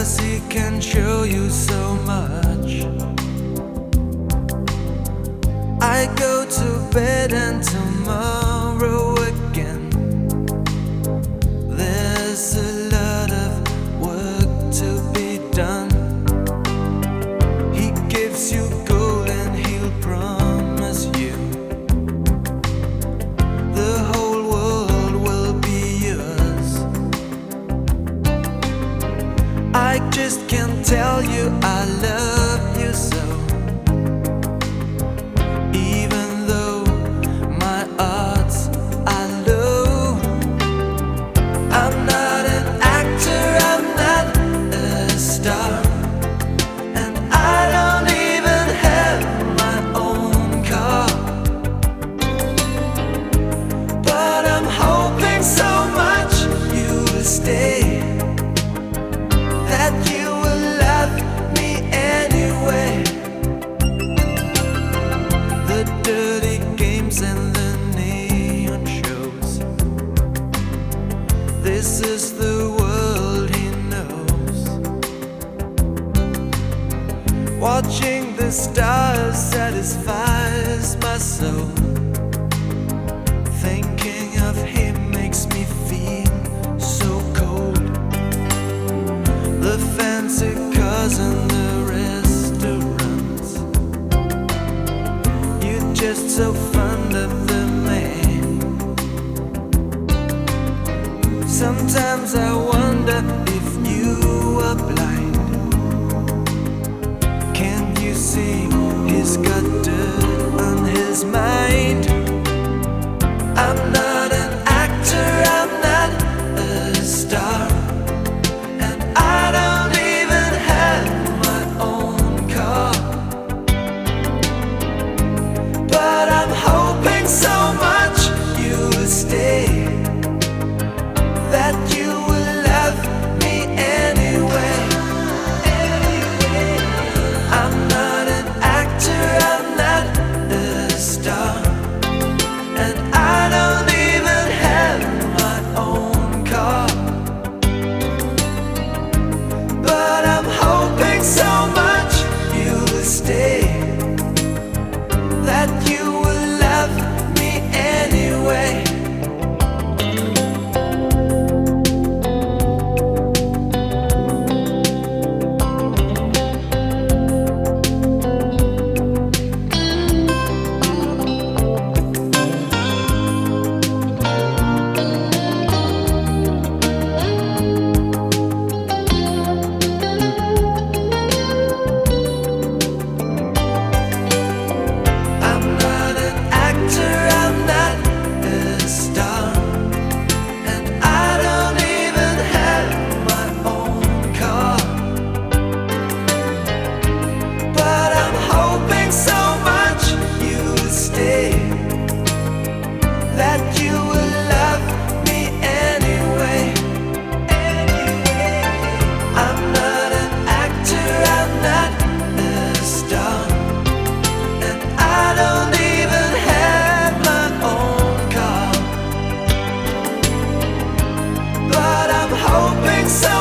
Jealousy can show you so much. I go to bed and tomorrow again. There's a lot of work to be done. tell you I love Watching the stars satisfies my soul. Thinking of him makes me feel so cold. The fancy cars and the restaurants. You're just so fond of the man. Sometimes I wonder if you are blind see his gut. day. so